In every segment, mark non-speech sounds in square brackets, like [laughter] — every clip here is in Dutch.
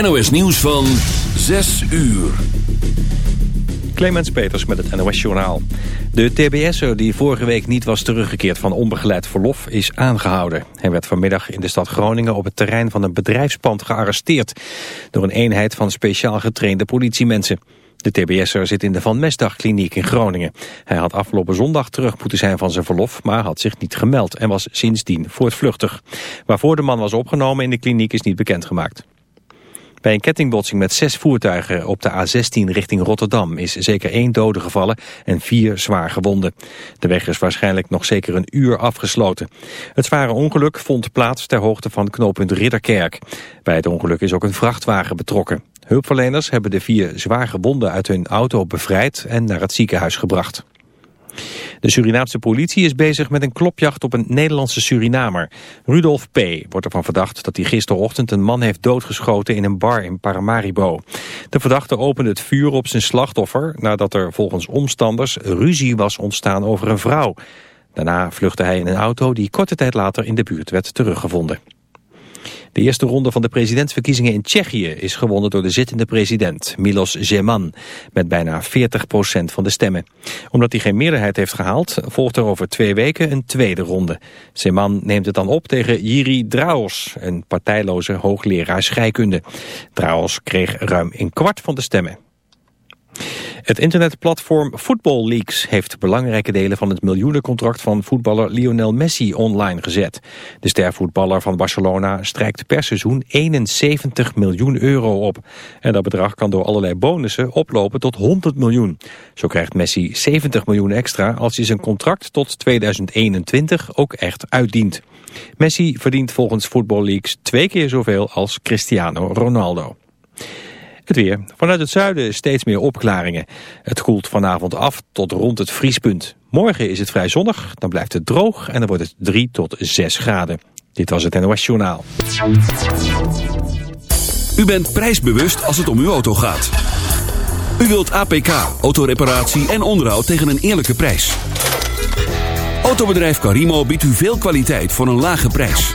NOS nieuws van 6 uur. Clemens Peters met het NOS Journaal. De TBS'er die vorige week niet was teruggekeerd van onbegeleid verlof is aangehouden. Hij werd vanmiddag in de stad Groningen op het terrein van een bedrijfspand gearresteerd... door een eenheid van speciaal getrainde politiemensen. De TBS'er zit in de Van Mestdag kliniek in Groningen. Hij had afgelopen zondag terug moeten zijn van zijn verlof, maar had zich niet gemeld en was sindsdien voortvluchtig. Waarvoor de man was opgenomen in de kliniek is niet bekendgemaakt. Bij een kettingbotsing met zes voertuigen op de A16 richting Rotterdam is zeker één dode gevallen en vier zwaar gewonden. De weg is waarschijnlijk nog zeker een uur afgesloten. Het zware ongeluk vond plaats ter hoogte van knooppunt Ridderkerk. Bij het ongeluk is ook een vrachtwagen betrokken. Hulpverleners hebben de vier zwaar gewonden uit hun auto bevrijd en naar het ziekenhuis gebracht. De Surinaamse politie is bezig met een klopjacht op een Nederlandse Surinamer. Rudolf P. wordt ervan verdacht dat hij gisterochtend een man heeft doodgeschoten in een bar in Paramaribo. De verdachte opende het vuur op zijn slachtoffer nadat er volgens omstanders ruzie was ontstaan over een vrouw. Daarna vluchtte hij in een auto die korte tijd later in de buurt werd teruggevonden. De eerste ronde van de presidentsverkiezingen in Tsjechië is gewonnen door de zittende president, Milos Zeman, met bijna 40% van de stemmen. Omdat hij geen meerderheid heeft gehaald, volgt er over twee weken een tweede ronde. Zeman neemt het dan op tegen Jiri Draos, een partijloze hoogleraar scheikunde. Draos kreeg ruim een kwart van de stemmen. Het internetplatform Football Leaks heeft belangrijke delen van het miljoenencontract van voetballer Lionel Messi online gezet. De stervoetballer van Barcelona strijkt per seizoen 71 miljoen euro op. En dat bedrag kan door allerlei bonussen oplopen tot 100 miljoen. Zo krijgt Messi 70 miljoen extra als hij zijn contract tot 2021 ook echt uitdient. Messi verdient volgens Football Leaks twee keer zoveel als Cristiano Ronaldo. Het weer. Vanuit het zuiden steeds meer opklaringen. Het koelt vanavond af tot rond het vriespunt. Morgen is het vrij zonnig, dan blijft het droog en dan wordt het 3 tot 6 graden. Dit was het NOS Journaal. U bent prijsbewust als het om uw auto gaat. U wilt APK, autoreparatie en onderhoud tegen een eerlijke prijs. Autobedrijf Carimo biedt u veel kwaliteit voor een lage prijs.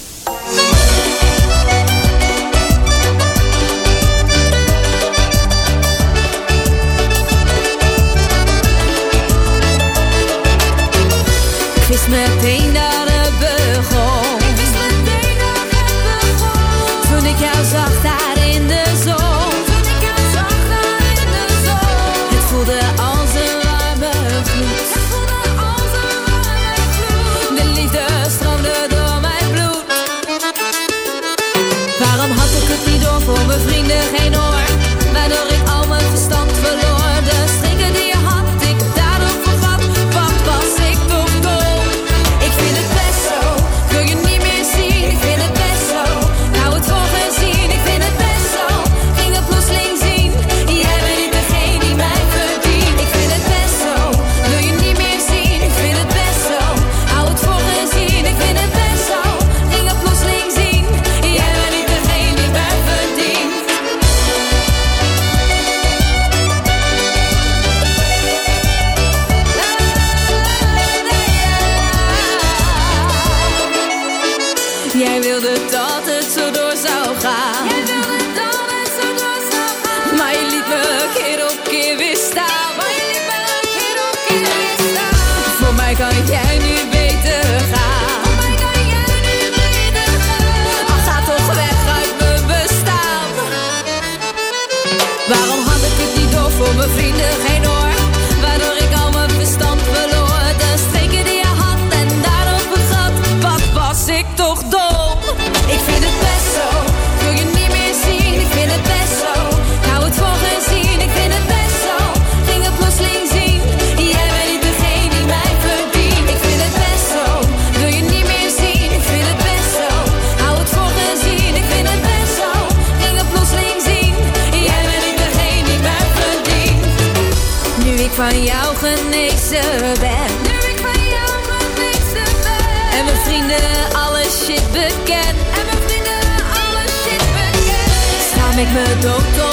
Bekend. En mijn vrienden alle shit bekend. Sta ik me dood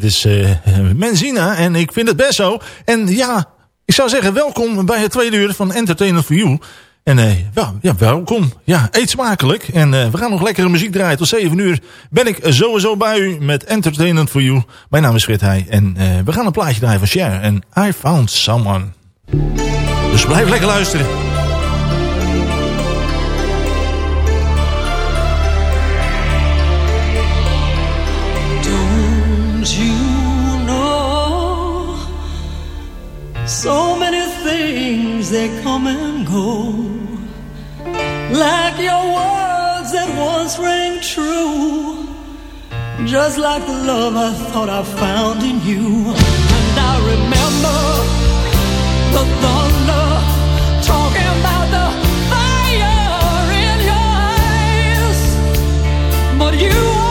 dit is uh, [laughs] Menzina en ik vind het best zo. En ja, ik zou zeggen welkom bij het tweede uur van Entertainment for You. En uh, ja, ja, welkom. Ja, eet smakelijk. En uh, we gaan nog lekkere muziek draaien. Tot 7 uur ben ik sowieso bij u met Entertainment for You. Mijn naam is Frit Heij. En we gaan een plaatje draaien van Cher. En I Found Someone. Dus blijf lekker luisteren. So many things they come and go. Like your words that once rang true. Just like the love I thought I found in you. And I remember the thunder Talking about the fire in your eyes. But you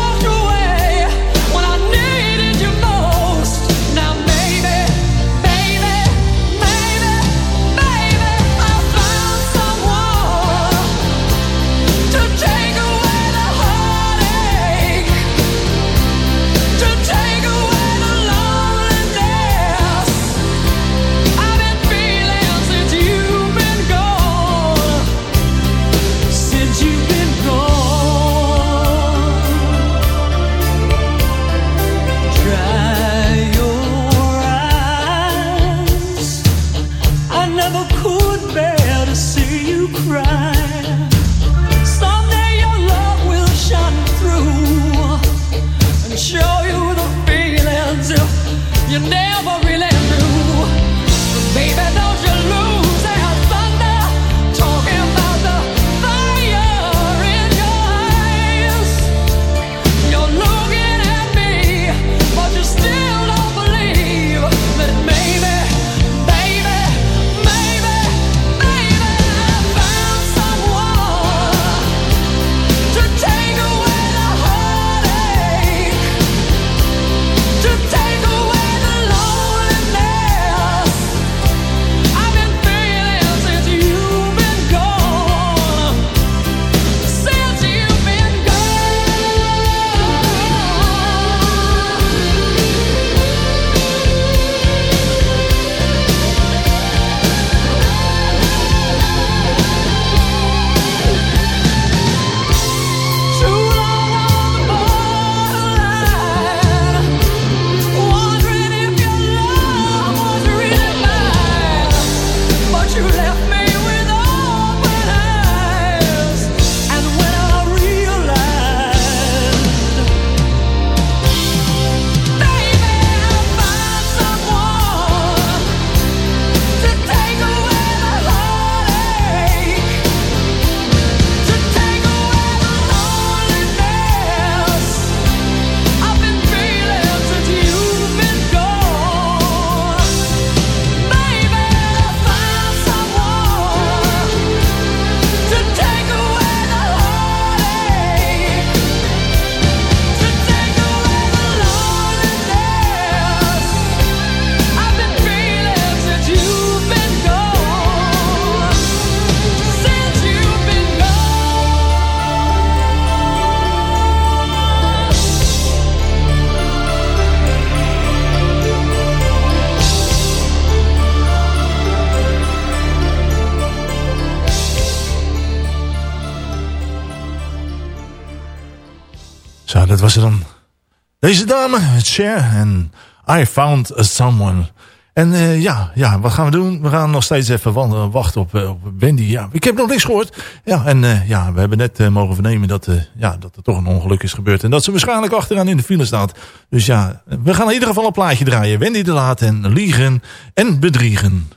Cher en I Found Someone. En eh, ja, ja, wat gaan we doen? We gaan nog steeds even wandelen, eh, wachten op, eh, op Wendy. Ja, ik heb nog niks gehoord. Ja, en ja, we hebben net mogen vernemen dat, ja, dat er toch een ongeluk is gebeurd. En dat ze waarschijnlijk achteraan in de file staat. Dus ja, we gaan in ieder geval een plaatje draaien. Wendy te laten en liegen en bedriegen.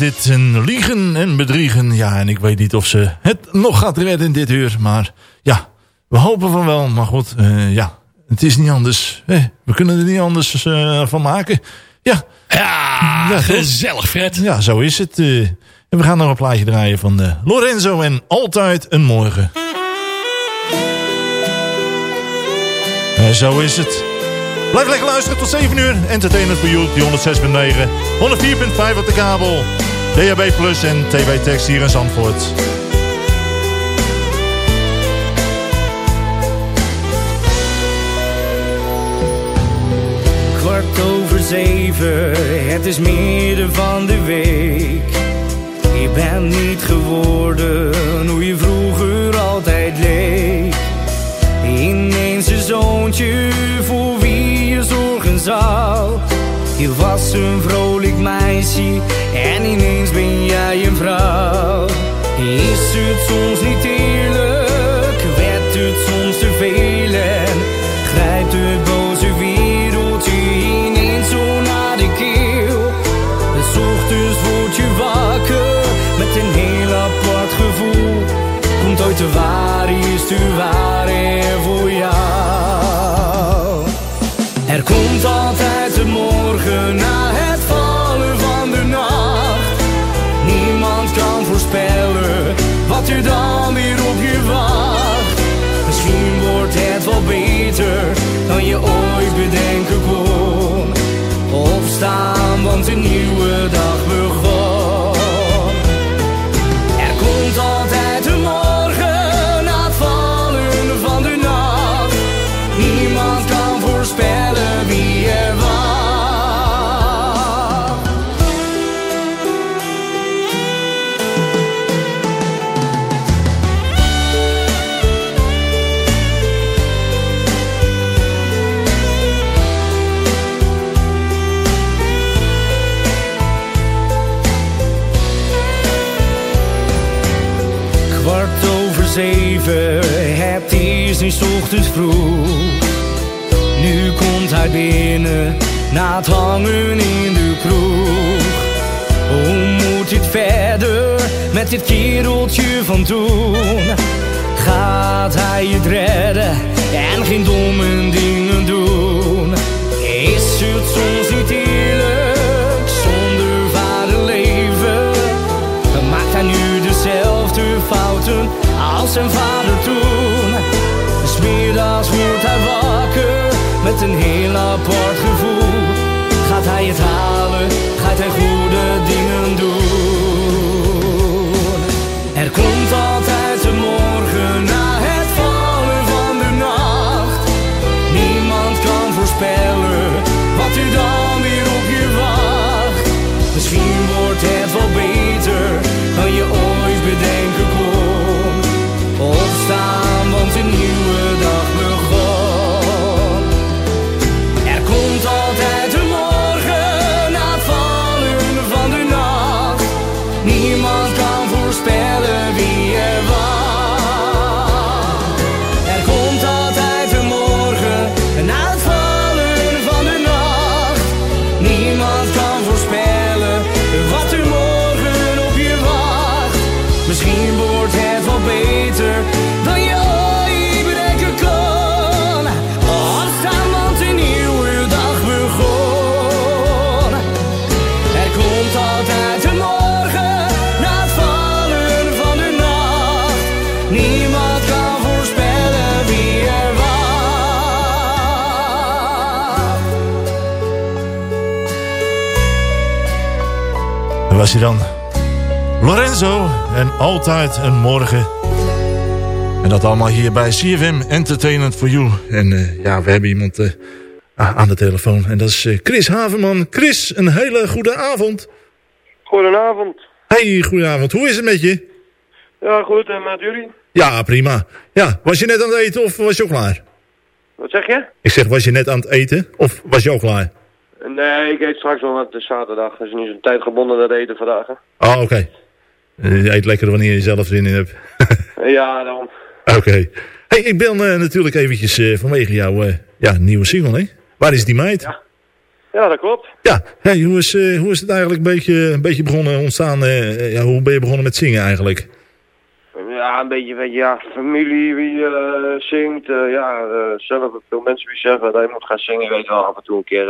is dit een liegen en bedriegen. Ja, en ik weet niet of ze het nog gaat redden dit uur. Maar ja, we hopen van wel. Maar goed, eh, ja, het is niet anders. We kunnen er niet anders eh, van maken. Ja. Ja, gezellig Fred. Ja, zo is het. Eh. We gaan nog een plaatje draaien van Lorenzo en Altijd een Morgen. Zo is het. Blijf lekker luisteren tot 7 uur. Entertainment voor You, die 106.9, 104.5 op de kabel. DHB Plus en TV text hier in Zandvoort. Kwart over zeven, het is midden van de week. Je bent niet geworden hoe je vroeger altijd leek. Ineens een zoontje Je was een vrolijk meisje en ineens ben jij een vrouw. Is het soms niet dag begon. Is nu ochtends vroeg. Nu komt hij binnen, na het hangen in de kroeg. Hoe moet dit verder met dit kereltje van toen? Gaat hij het redden en geen domme dingen doen? Was hij dan Lorenzo en altijd een morgen. En dat allemaal hier bij CFM Entertainment for You. En eh, ja, we hebben iemand eh, a- aan de telefoon. En dat is eh, Chris Haverman. Chris, een hele goede avond. Goedenavond. Hey, goedenavond. Hoe is het met je? Ja, goed. En met jullie? Ja, prima. Ja, was je net aan het eten of was je al klaar? Wat zeg je? Ik zeg, was je net aan het eten of was je al klaar? Nee, ik eet straks wel, want het is zaterdag. Het is niet zo'n tijdgebonden dat eten vandaag. Hè? Oh, oké. Eh, Je eet lekker wanneer je zelf zin in hebt. [laughs] Ja, daarom. Oké. Hey, ik ben eh, natuurlijk eventjes eh, vanwege jouw ja, nieuwe single, hè? Waar is die meid? Ja. Ja, dat klopt. Ja, hey, hoe, is, hoe is het eigenlijk een beetje, een beetje begonnen ontstaan? ja, hoe ben je begonnen met zingen eigenlijk? Ja, een beetje, weet je, ja, familie wie eh, zingt. eh, ja, eh, zelf veel mensen die zeggen dat je moet gaan zingen. Je weet wel af en toe een keer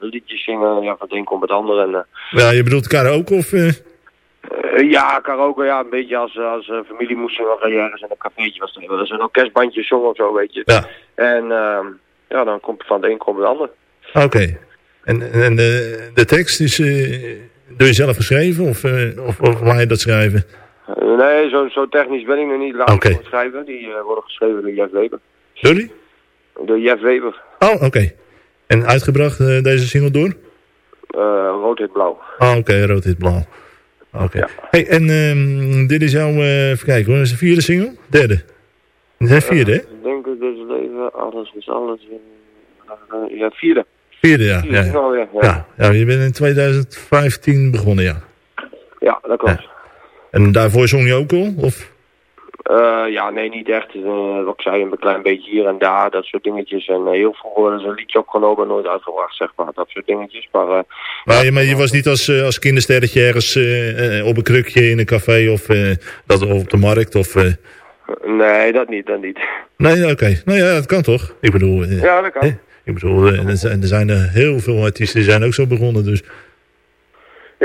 liedjes zingen. Ja, van het een komt het ander. En, Ja, je bedoelt karaoke of... ja, karaoke, ja, een beetje als, als familie moest zingen. Of ergens in een cafeetje was. Dat is een orkestbandje zong of zo, weet je. Ja, En ehm, ja, dan komt van het een komt het ander. oké. En, en de, de tekst is door jezelf geschreven of, of, of laat je dat schrijven? Eh, nee, zo, zo technisch ben ik nog niet. Laat het schrijven. Die eh, worden geschreven door Jeff Weber. Sorry? Door Jeff Weber. Oh, oké. En uitgebracht eh, deze single door? Rood, wit, blauw. Oh, oké, rood, wit, blauw. Oké. Ja. Hey, en ehm, dit is jouw, eh even kijken hoor, is de vierde single? Derde? Is vierde, hè? Ik denk dat dit leven, alles is alles. ja, vierde. Vierde, ja. Vierde Ja, single, ja. Ja, ja. ja, je bent in 2015 begonnen, ja. ja dat klopt. En daarvoor zong je ook al? Of? Eh, ja, nee, niet echt. Wat ik zei, een klein beetje hier en daar, dat soort dingetjes. En eh, heel vroeger worden een liedje opgenomen, nooit uitgebracht, zeg maar. Dat soort dingetjes. Maar Maar, je, maar je was niet als, als kindersterretje ergens op een krukje in een café of, dat, of op de markt? Of, Nee, dat niet, dat niet. Nee, oké. Nou ja, dat kan toch? Ik bedoel... Ja, dat kan. hè? Ik bedoel, er zijn, er heel veel artiesten die zijn ook zo begonnen, dus...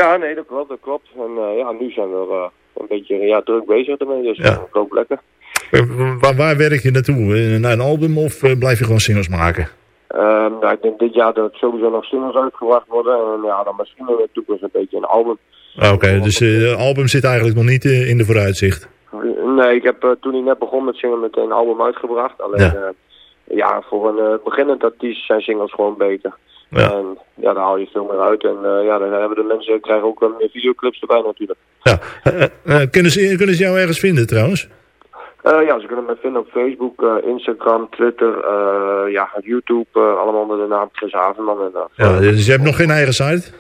Ja, nee, dat klopt, dat klopt. En eh, ja, nu zijn we eh, een beetje ja, druk bezig ermee, dus Ja. ja. ik hoop lekker. Eh, Waar, waar werk je naartoe? Eh, Naar een album of eh, blijf je gewoon singles maken? Ehm, nou, ik denk dit jaar dat sowieso nog singles uitgebracht worden. En ja, dan misschien in de toekomst een beetje een album. Ah, Oké, dus eh, het album zit eigenlijk nog niet eh, in de vooruitzicht. Nee, ik heb eh, toen ik net begon met zingen meteen een album uitgebracht. Alleen Ja. voor een eh, beginnend artiest zijn singles gewoon beter. Ja. En ja, daar haal je veel meer uit. En eh, ja, dan hebben de mensen krijgen ook een meer videoclips erbij natuurlijk. Ja. Eh, eh, eh, kunnen, ze, kunnen ze jou ergens vinden trouwens? Eh, ja, ze kunnen me vinden op Facebook, eh, Instagram, Twitter, eh, ja, YouTube, eh, allemaal onder de naam Chris Havenman. En, eh, Ja, dus je hebt nog geen eigen site?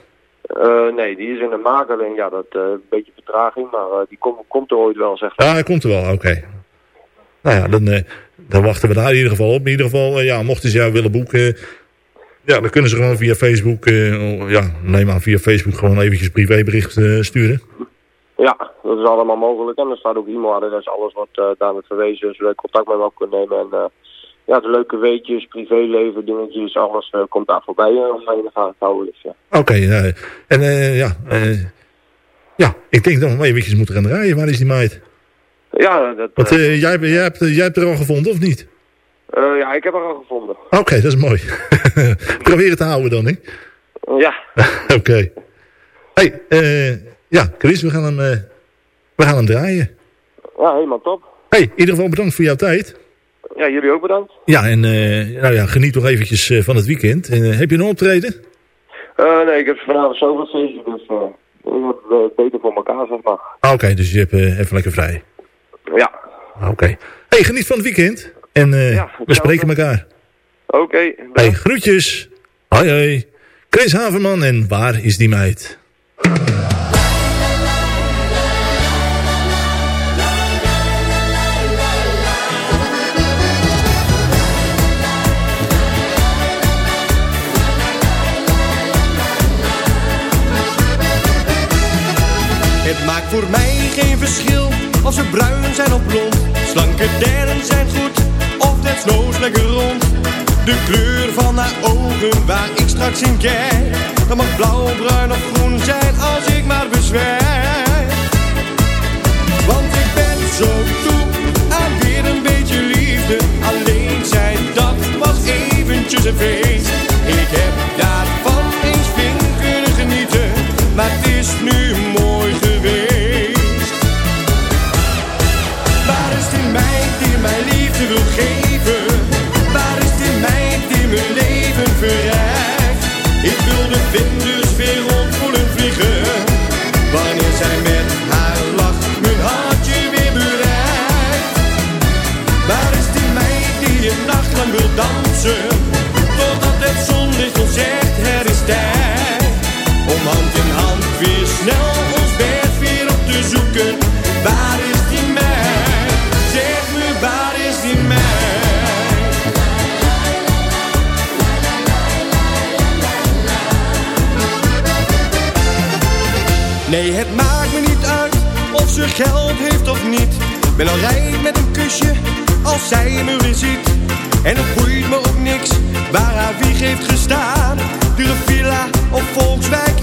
eh, nee, die is in de maak, alleen ja, dat eh, een beetje vertraging, maar eh, die komt komt er ooit wel, zeg maar. Ah, hij komt er wel, oké. Nou ja, dan, eh, dan wachten we daar in ieder geval op. In ieder geval, eh, ja, mochten ze jou willen boeken... Ja, dan kunnen ze gewoon via Facebook... eh, ja, neem aan via Facebook gewoon eventjes privébericht eh, sturen. Ja, dat is allemaal mogelijk. En er staat ook e-mailadres, alles wordt uh, daarmee verwezen, zodat je contact met me op kunt nemen. En ja, de leuke weetjes, privéleven, dingetjes, alles komt daar voorbij om in de gaten te houden. Dus, ja. Oké, okay, en ja, ja, ik denk dat we eventjes moeten gaan draaien. Waar is die meid? Ja, dat... Want jij, jij, hebt, jij hebt er al gevonden, of niet? Uh, ja, ik heb haar al gevonden. Oké, okay, dat is mooi. [laughs] Probeer het te houden dan, hè? Ja. [laughs] Oké. Okay. hey, uh, ja, Chris, we gaan hem, uh, we gaan hem draaien. Ja, helemaal top. hey, in ieder geval bedankt voor jouw tijd. Ja, jullie ook bedankt. Ja, en nou ja, geniet nog eventjes van het weekend. En, heb je een optreden? nee, ik heb vanavond zoveel feestjes, dus ik beter voor elkaar, zeg maar. Oké, okay, dus je hebt even lekker vrij. Ja. Oké. Okay. hey, geniet van het weekend. En ja, we spreken elkaar. Oké. Okay, hey, groetjes. Hoi hoi. Chris Haverman en waar is die meid? Het maakt voor mij geen verschil of ze bruin zijn of blond. Slanke deren zijn goed of desnoods lekker rond. De kleur van haar ogen waar ik straks in kijk. Dat mag blauw, bruin of groen zijn als ik maar bezwijk. Want ik ben zo toe aan weer een beetje liefde. Alleen zijn dat was eventjes een feest. Ik heb daarvan geld heeft of niet. Ben al rijk met een kusje als zij me weer ziet. En het boeit me ook niks waar haar wieg heeft gestaan. Dure villa of Volkswijk,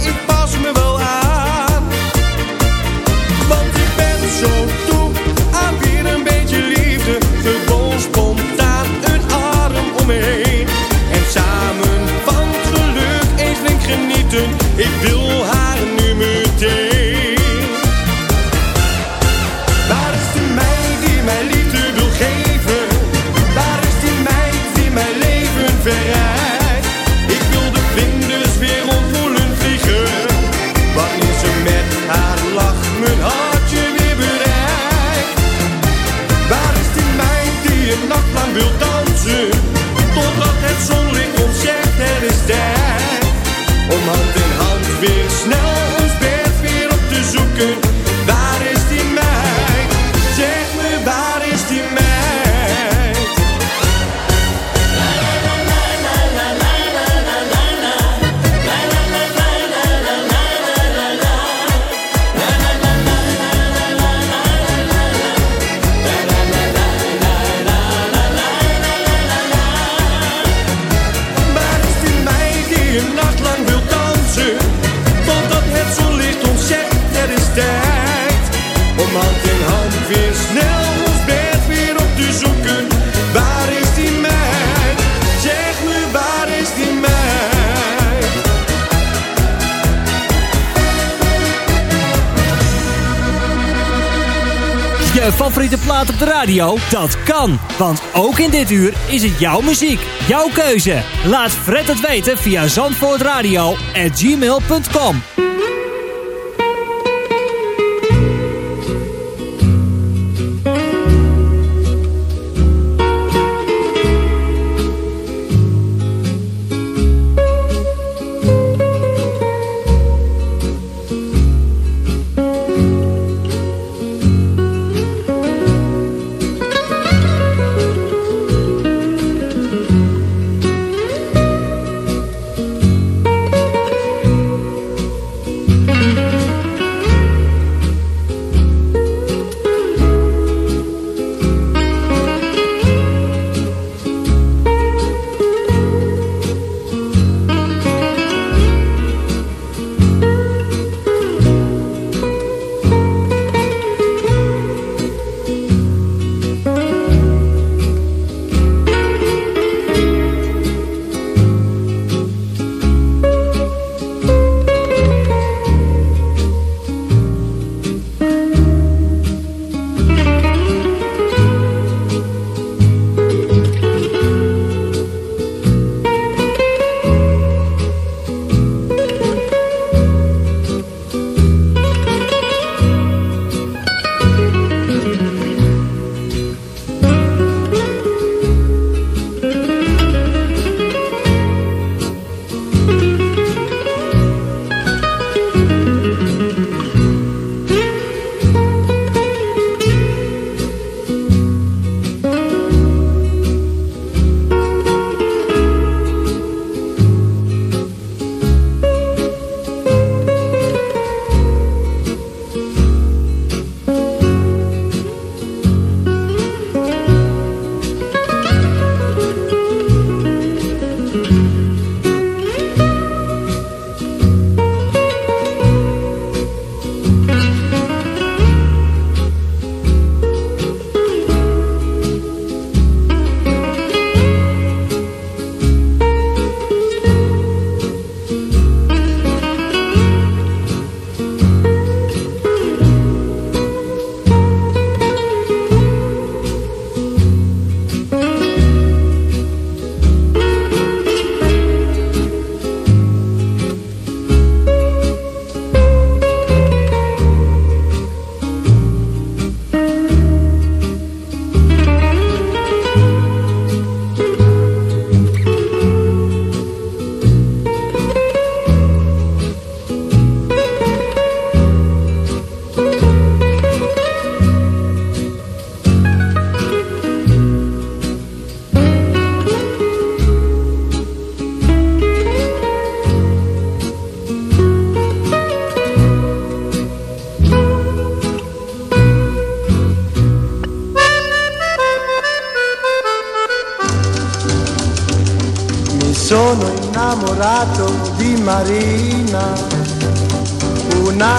Dat kan, want ook in dit uur is het jouw muziek. Jouw keuze. Laat Fred het weten via zandvoortradio@gmail.com.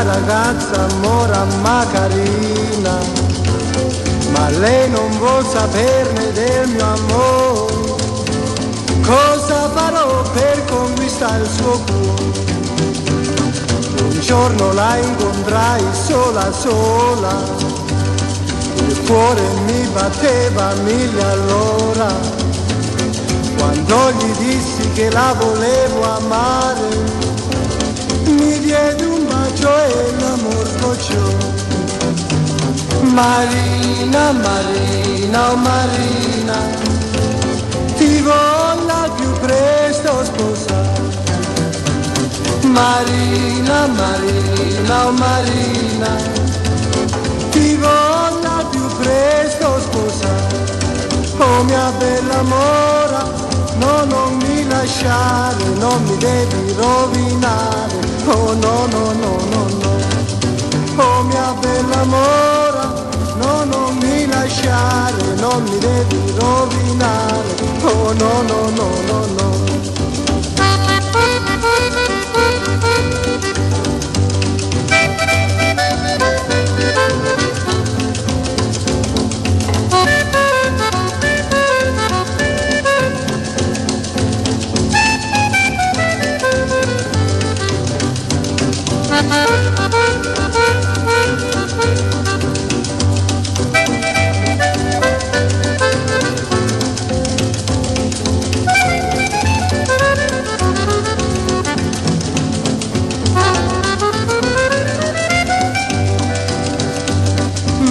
ragazza mora ma carina, ma lei non vuol saperne del mio amore. Cosa farò per conquistare il suo cuore? Un giorno la incontrai sola sola, il cuore mi batteva mille all'ora. Quando gli dissi che la volevo amare, un bacio e l'amor scocciò. Marina, Marina, oh Marina, ti voglio al più presto sposare. Marina, Marina, oh Marina, ti voglio al più presto sposare. Oh mia bella mora, no non mi lasciare, non mi devi rovinare, oh no no no no no. Oh mia bella mora, no non mi lasciare, non mi devi rovinare, oh no no no no no.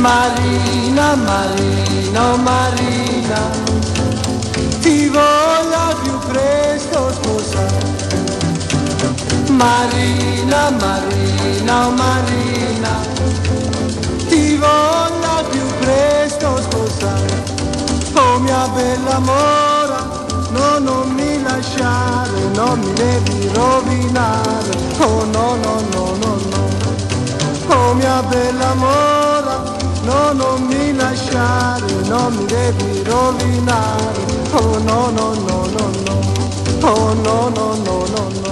Marina, Marina, Marina. Marina, Marina, Marina, ti voglio più presto sposare. Oh mia bella mora, no, non mi lasciare, non mi devi rovinare. Oh no, no, no, no, no. Oh mia bella mora, no, non mi lasciare, non mi devi rovinare. Oh no, no, no, no, no. Oh no, no, no, no, no.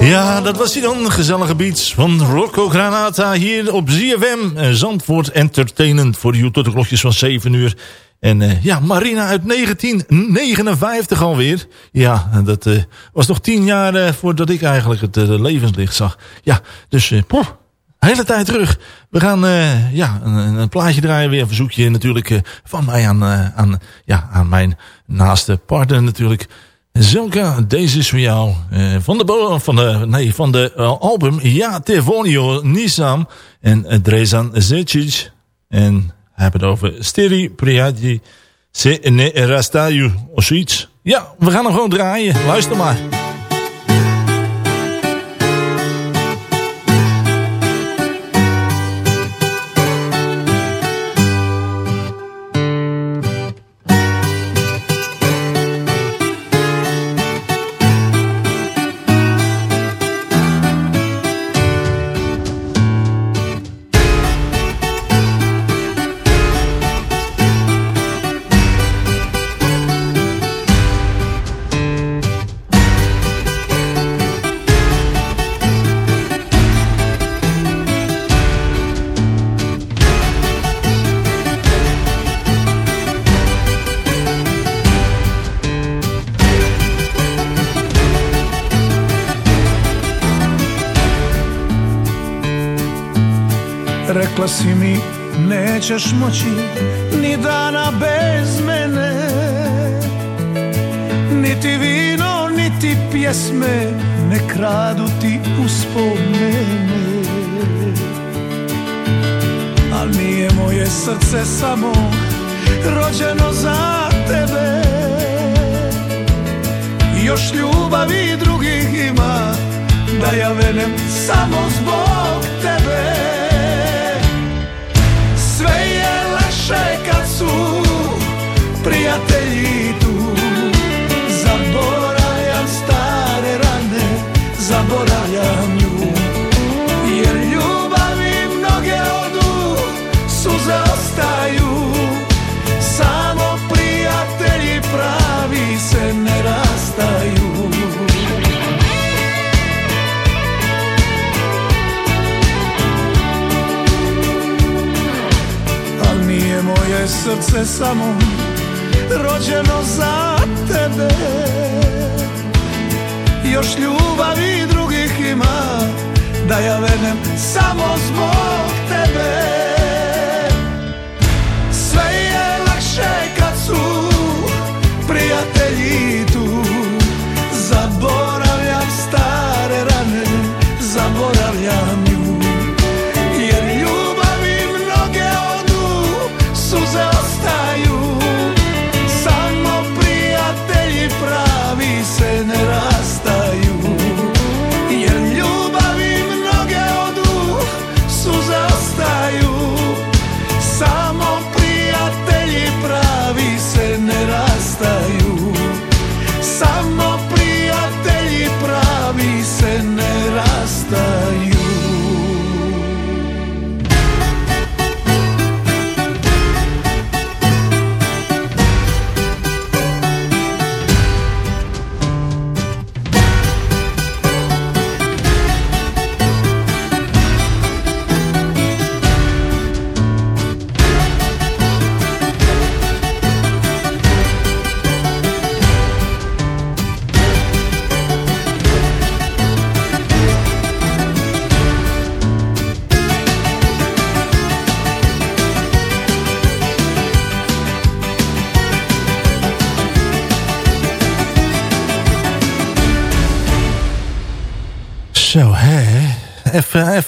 Ja, dat was hij dan. Gezellige beats van Rocco Granata hier op ZFM. eh, Zandvoort Entertainment voor u tot de klokjes van 7 uur. En eh, ja, Marina uit 1959 alweer. Ja, dat eh, was nog tien jaar voordat ik eigenlijk het levenslicht zag. Ja, dus poeh, hele tijd terug. We gaan ja, een, een plaatje draaien weer. Een verzoekje natuurlijk van mij aan, aan, ja, aan mijn naaste partner natuurlijk. Zelka, deze is voor jou. Eh, van, de, van de, nee, van de eh, album Ja Tevonio Nisam en Drezan Zecic. En heeft het over Steri Priadi Se Ne Rastaju of zoiets. Ja, we gaan hem gewoon draaien. Luister maar. Si mi nećeš moći ni dana bez mene. Niti vino, niti pjesme ne kradu ti uspomene. Al nije moje srce samo rođeno za tebe. Još ljubavi drugih ima da ja venem samo zbog moje srce samo rođeno za tebe. Još ljubavi drugih ima da ja venem samo zbog tebe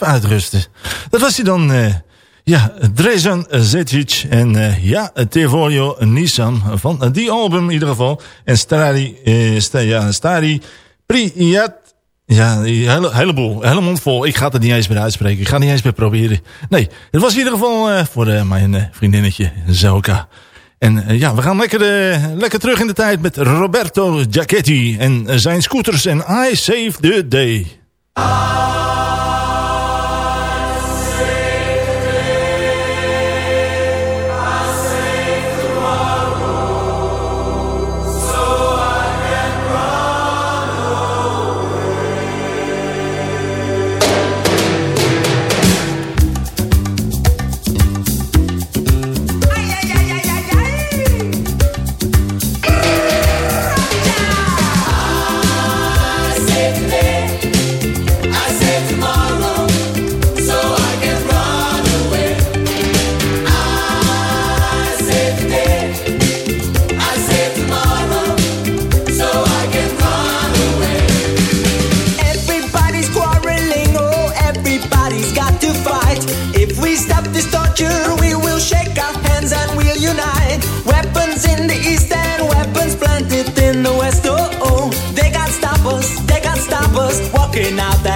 Uitrusten. Dat was hij dan, eh, Ja, Drezen Zetic en uh, ja, Tevorio Nissan van uh, die album in ieder geval. En Stari, uh, ja, Stari Priyat. Ja, die hele, heleboel, hele mond vol. Ik ga het niet eens meer uitspreken. Ik ga niet eens meer proberen. Nee, het was in ieder geval voor mijn vriendinnetje Zoka. En ja, we gaan lekker, lekker terug in de tijd met Roberto Giacchetti en zijn scooters en I Save the Day. Weapons in the east and weapons planted in the west. Oh, oh. they can't stop us, they can't stop us walking out that.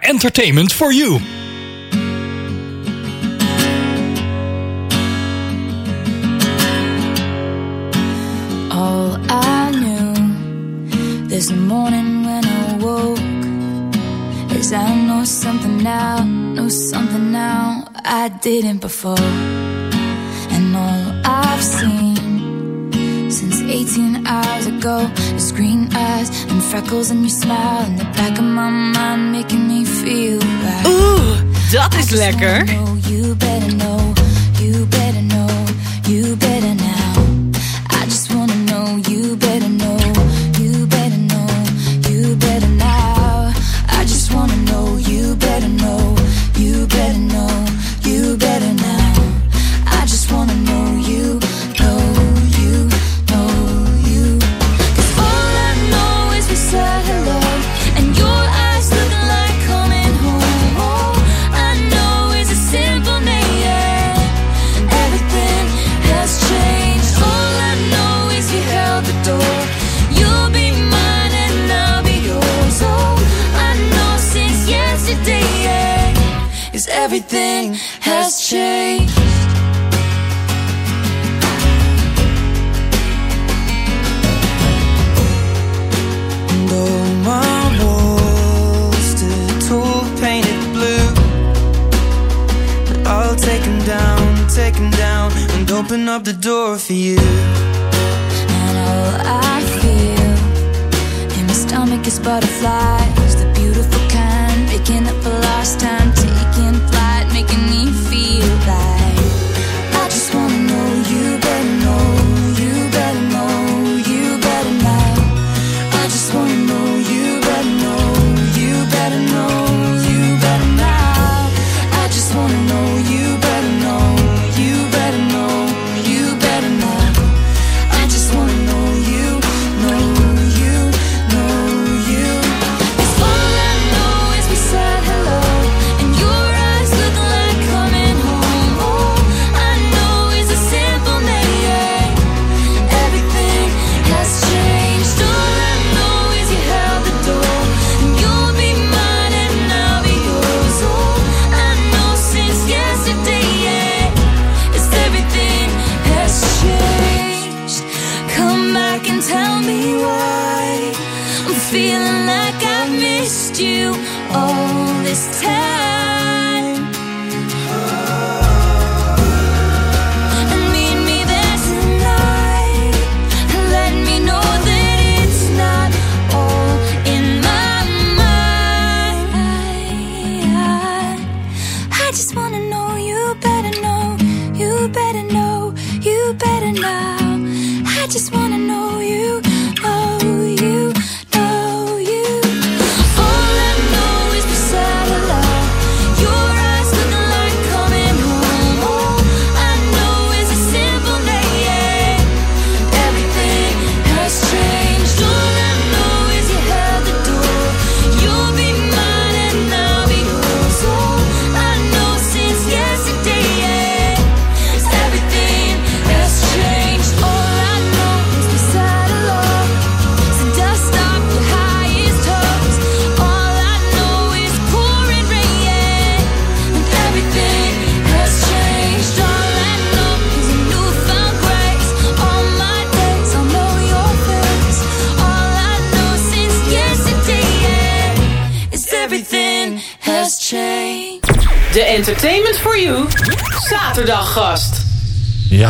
Entertainment for You. All I knew this morning when I woke is I know something now, know something now I didn't before. And all I've seen since 18 hours ago is eyes and freckles and your smile in the back of my mind making me feel right. Oeh, dat is lekker. up the door for you. And all I feel in my stomach is butterflies.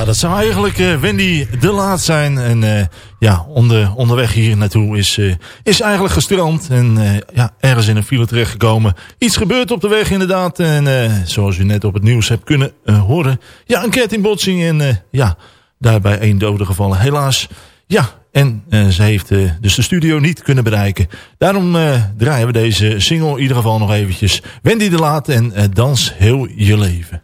Ja, dat zou eigenlijk eh, Wendy de Laat zijn. En eh, ja, onder, onderweg hier naartoe is, eh, is eigenlijk gestrand En ja, ergens in een file terechtgekomen. Iets gebeurt op de weg inderdaad. En zoals u net op het nieuws hebt kunnen horen. Ja, een kettingbotsing. En ja, daarbij één dode gevallen helaas. Ja, en ze heeft dus de studio niet kunnen bereiken. Daarom draaien we deze single in ieder geval nog eventjes. Wendy de Laat en Dans heel je leven.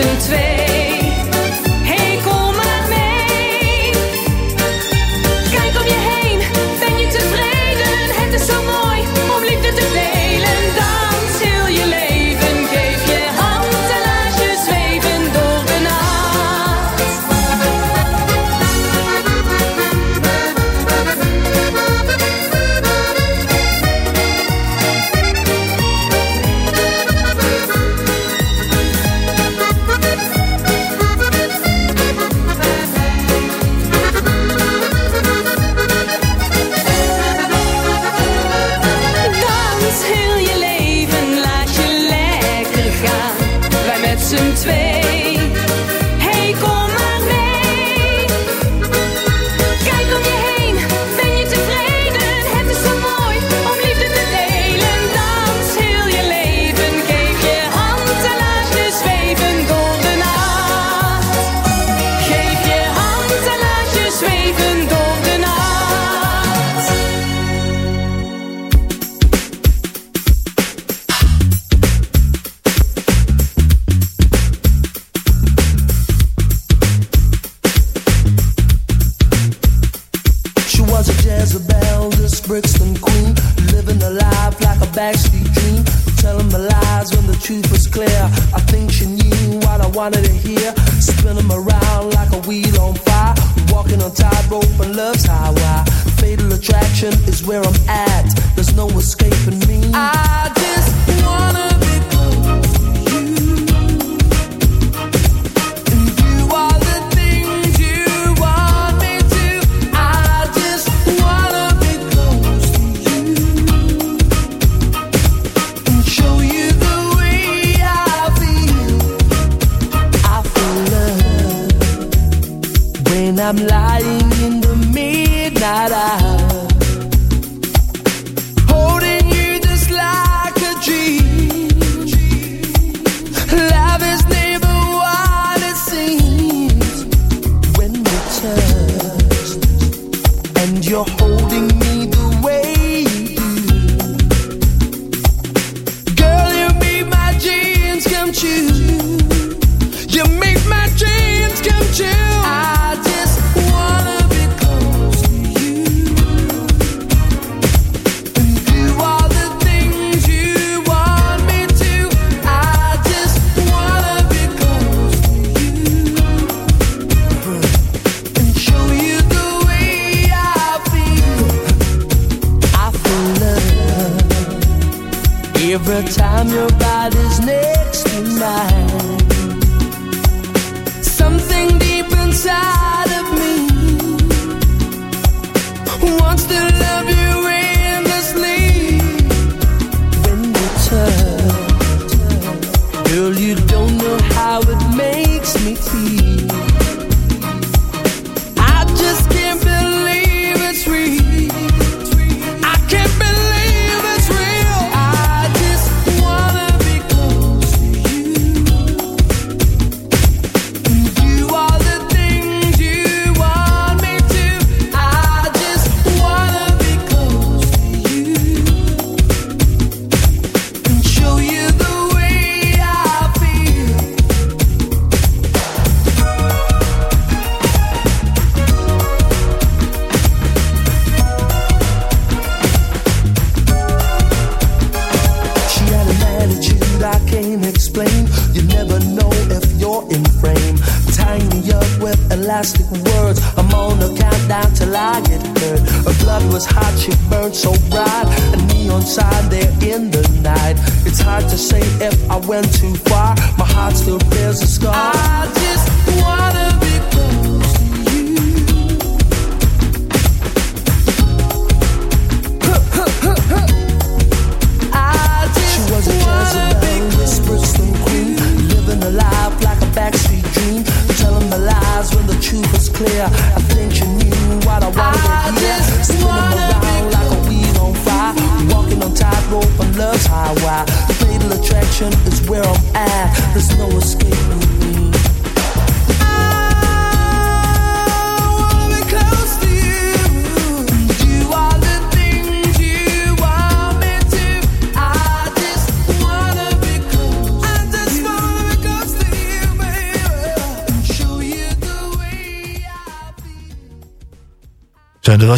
tussen twee. need Every time your body's next to mine, something deep inside of me wants to love you. scar.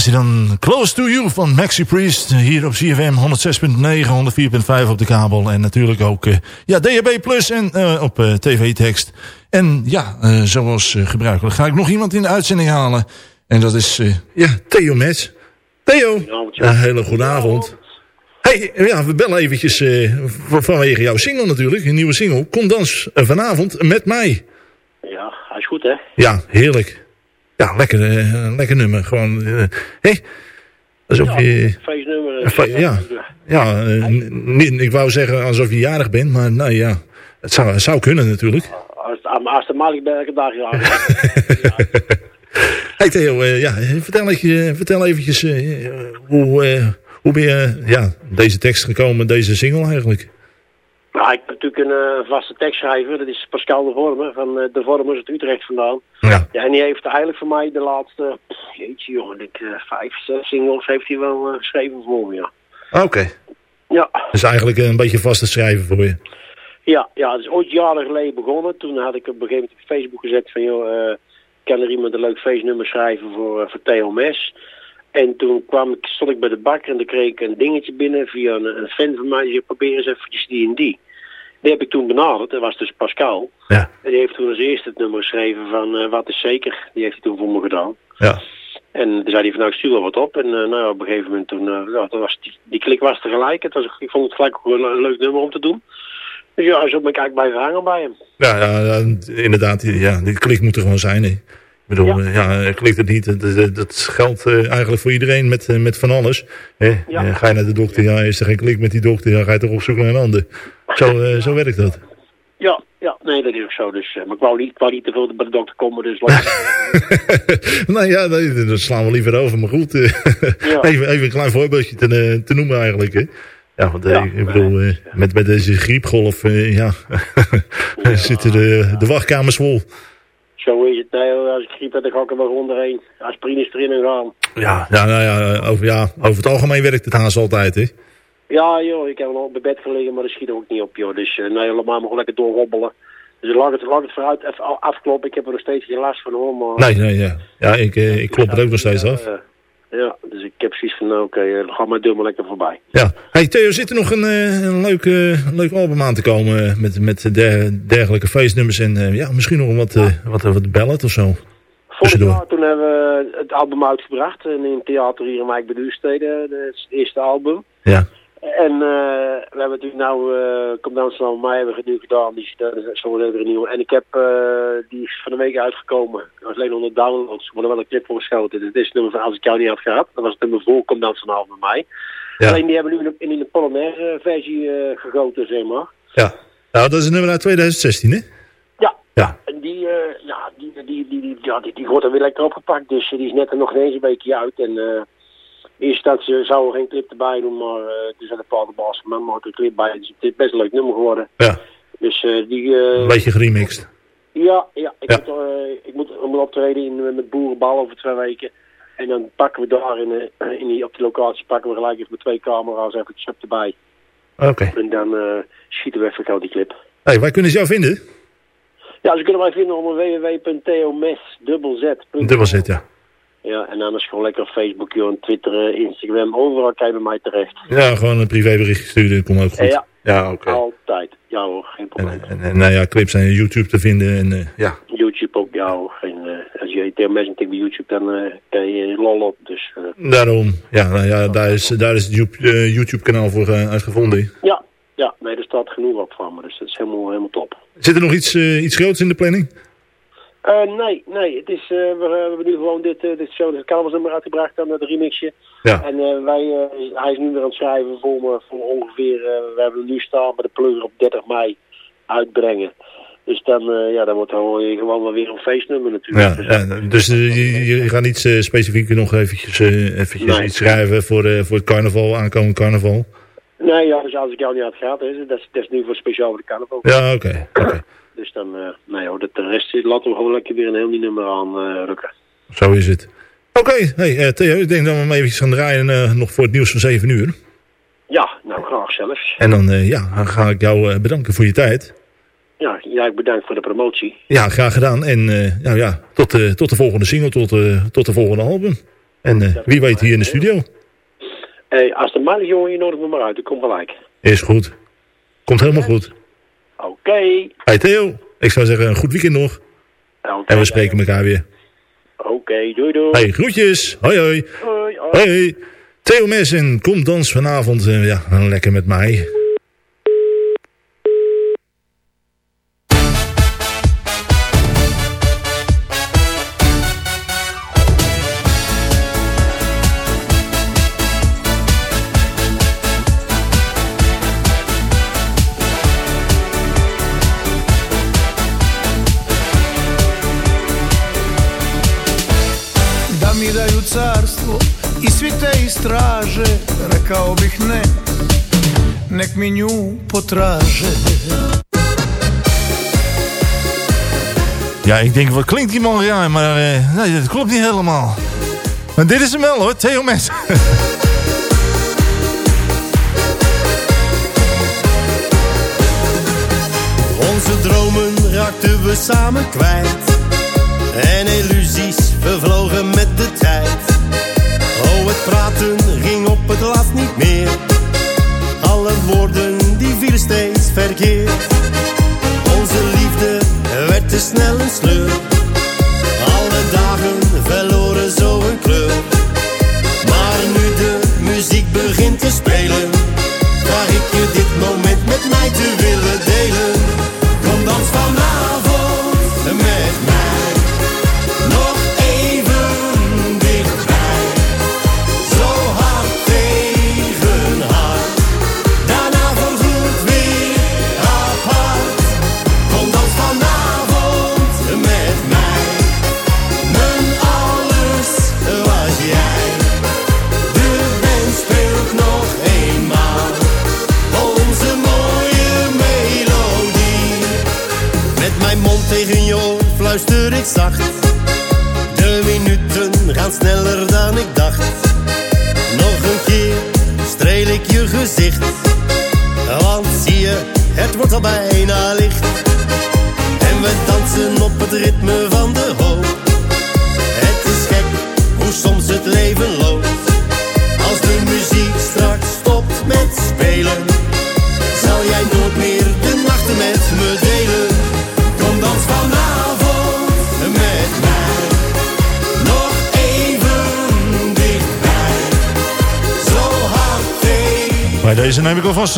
Was hij dan Close to You van Maxi Priest. Hier op CFM 106.9, 104.5 op de kabel. En natuurlijk ook uh, ja, DHB Plus en uh, op uh, TV-tekst. En ja, zoals gebruikelijk ga ik nog iemand in de uitzending halen. En dat is ja, Theo Mets. Theo, een hele goede avond. Hey, ja, we bellen eventjes vanwege jouw single natuurlijk. Een nieuwe single. Kom dans vanavond met mij. Ja, hij is goed hè? Ja, heerlijk. Ja, lekker, uh, lekker nummer. Gewoon, uh, hé, alsof ja, je... Feestnummer. Uh, ja, ja niet, ik wou zeggen alsof je jarig bent, maar nou ja, het zou, het zou kunnen natuurlijk. Als, de Malik ben ik een dag jarig. [laughs] hey Theo, ja, vertel, even, vertel eventjes, hoe, hoe ben je ja, deze tekst gekomen, deze single eigenlijk? Nou, ik ben natuurlijk een uh, vaste tekstschrijver. Dat is Pascal de Vormer van uh, De Vormers uit Utrecht vandaan. Ja. ja. En die heeft eigenlijk voor mij de laatste, jeetje jongen, ik, uh, vijf, zes singles heeft hij wel geschreven voor me, ja. Oké. Okay. Ja. Dus eigenlijk een beetje vaste schrijver voor je. Ja, ja, het is ooit jaren geleden begonnen. Toen had ik op een gegeven moment op Facebook gezet van, joh, kan er iemand een leuk feestnummer schrijven voor, voor Mes? En toen kwam ik, stond ik bij de bakker en dan kreeg ik een dingetje binnen via een, een fan van mij. Die zei, probeer eens eventjes die en die. Die heb ik toen benaderd, dat was dus Pascal. Ja. En die heeft toen als eerste het nummer geschreven van uh, Wat is zeker. Die heeft hij toen voor me gedaan. Ja. En toen zei hij van nou ik stuur wel wat op. En uh, nou op een gegeven moment toen, uh, ja, was die, die klik was tegelijk. Het was, ik vond het gelijk ook een, een leuk nummer om te doen. Dus ja, zo ben ik eigenlijk blijven hangen bij hem. Ja, ja, ja inderdaad. Ja, die klik moet er gewoon zijn. Hè. Ik bedoel, ja, ja klikt het niet. Dat, dat geldt uh, eigenlijk voor iedereen met, uh, met van alles. Hè? Ja. ga je naar de dokter, ja, is er geen klik met die dokter, dan ga je toch op zoek naar een ander. Zo, zo werkt dat. Ja, ja, nee, dat is ook zo. Dus, maar ik wou niet, ik wou niet te veel bij de dokter komen, dus... [laughs] nou ja, nee, dat slaan we liever over. Maar goed, ja. [laughs] even, even een klein voorbeeldje te, te noemen eigenlijk, hè. Ja, want ja, ik bedoel, met, met deze griepgolf, [laughs] ja, zitten de, de wachtkamers vol. Zo is het. Nee, als ik griep heb, dan ga ik er wel onderheen. Aspirine is erin en gaan. Ja, ja, nou ja, over, ja, over het algemeen werkt het haast altijd, hè? Ja, joh, ik heb al op mijn bed gelegen, maar dat schiet ook niet op, joh. Dus uh, nee, laat maar lekker doorhobbelen. Dus laat het, laat het vooruit even afkloppen. Ik heb er nog steeds geen last van, hoor. Maar... Nee, nee, ja. Ja, ik, uh, ik klop het ook nog steeds af. Uh, ja, dus ik heb precies van, oké, okay, ga maar maar lekker voorbij. Ja. Hey Theo, zit er nog een, een leuk, leuk album aan te komen met, met der, dergelijke feestnummers en ja, misschien nog wat, ja. wat, wat ballet of zo? Vorig jaar toen hebben we het album uitgebracht in een theater hier in Wijk bij Duurstede, het eerste album. Ja. En uh, we hebben natuurlijk nou, uh, Kom dan snel mij hebben we het nu gedaan, die is zo weer een nieuwe. En ik heb, uh, die is van de week uitgekomen, dat was alleen onder downloads, moet er wel een clip voor geschoten. Dit is het nummer van Als ik jou niet had gehad, dat was het nummer voor Kom dan snel bij mij. Ja. Alleen die hebben nu in, in de Polonaise versie gegoten, zeg maar. Ja, nou dat is een nummer uit 2016 hè? Ja. Ja. En die, ja, die, die, die, die, ja, die, die wordt er weer lekker opgepakt, dus die is net er nog eens een weekje uit en... Eerst dat ze zouden geen clip erbij doen, maar uh, toen zei de paardenbaas man maakt een clip bij. Dus het is best een leuk nummer geworden. Ja. Dus uh, die... Uh, een beetje geremixed. Ja, ja. Ik, ja. Moet, uh, ik moet, ik moet optreden in, met boerenbal over twee weken. En dan pakken we daar in, in die, op die locatie pakken we gelijk even met twee camera's even het erbij. Oké. Okay. En dan schieten we even gauw die clip. Hey, waar kunnen ze jou vinden? Ja, ze kunnen mij vinden onder www.theomes.z. Dubbel Z, ja. Ja, en anders gewoon lekker op Facebook, joh, Twitter, Instagram, overal kan je bij mij terecht. Ja, gewoon een privéberichtje sturen, kom ook goed. Ja, ja oké. Okay. Altijd. Ja hoor, geen probleem. En, en, en, nou ja, clips zijn YouTube te vinden en uh, ja. YouTube ook, ja hoor. Geen, uh, als je tegen mensen bij YouTube, dan uh, kan je lol op, dus... Daarom, ja, nou ja, daar is, daar is het YouTube kanaal voor uitgevonden. Ja, ja, nee, er staat genoeg op van me, dus dat is helemaal, helemaal top. Zit er nog iets, iets groots in de planning? Uh, nee, nee. Het is, uh, we, we, hebben nu gewoon dit, uh, dit show, nummer uitgebracht aan het remixje. Ja. En wij, hij is nu weer aan het schrijven voor, me, voor ongeveer, we hebben nu staan bij de plugger op 30 mei uitbrengen. Dus dan, ja, dan wordt het gewoon wel weer een feestnummer natuurlijk. Ja, ja dus je, gaat niet specifiek nog eventjes, eventjes nee. iets schrijven voor, voor het carnaval, aankomend carnaval? Nee, ja, dus als ik jou niet had gehad, is, dat, is, dat is nu voor speciaal voor de carnaval. Ja, oké. Okay. [clears throat] okay. Dus dan, uh, nee hoor, de rest laten we gewoon lekker weer een heel nieuw nummer aan uh, rukken. Zo is het. Oké, okay, hey, uh, Theo, ik denk dat we hem even gaan draaien nog voor het nieuws van 7 uur. Ja, nou graag zelfs. En dan, ja, dan ga ik jou bedanken voor je tijd. Ja, ja, ik bedank voor de promotie. Ja, graag gedaan. En nou ja, tot, tot de volgende single, tot, tot de volgende album. En eh, wie weet hier in de studio. Hey, als de man is, jongen, je nodigt me maar uit. Ik kom gelijk. Is goed. Komt helemaal goed. Oké. Hey Theo, ik zou zeggen een goed weekend nog. En we spreken elkaar weer. Oké, doei doei. Hey, groetjes. Hoi hoi. Hoi. Hoi. Theo Messen, kom dans vanavond eh, ja, lekker met mij. Carstvo i svi te istraže Rekao bih ne, nek mi nju potraže Ja, ik denk, wat klinkt die man ja, maar eh, nee, dat klopt niet helemaal. Maar dit is hem wel hoor, Theo Messen. [laughs] Onze dromen raakten we samen kwijt. En illusies vervlogen met de tijd. Oh, het praten ging op het laatst niet meer. Alle woorden die vielen steeds verkeerd. Onze liefde werd te snel een sleur.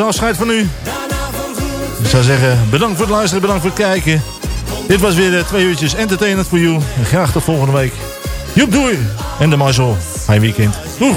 Alvast afscheid van u. Ik zou zeggen, bedankt voor het luisteren, bedankt voor het kijken. Dit was weer de twee uurtjes Entertainment You. En graag tot volgende week. Joep doei. En de Marshall. Fijn weekend. Doeg.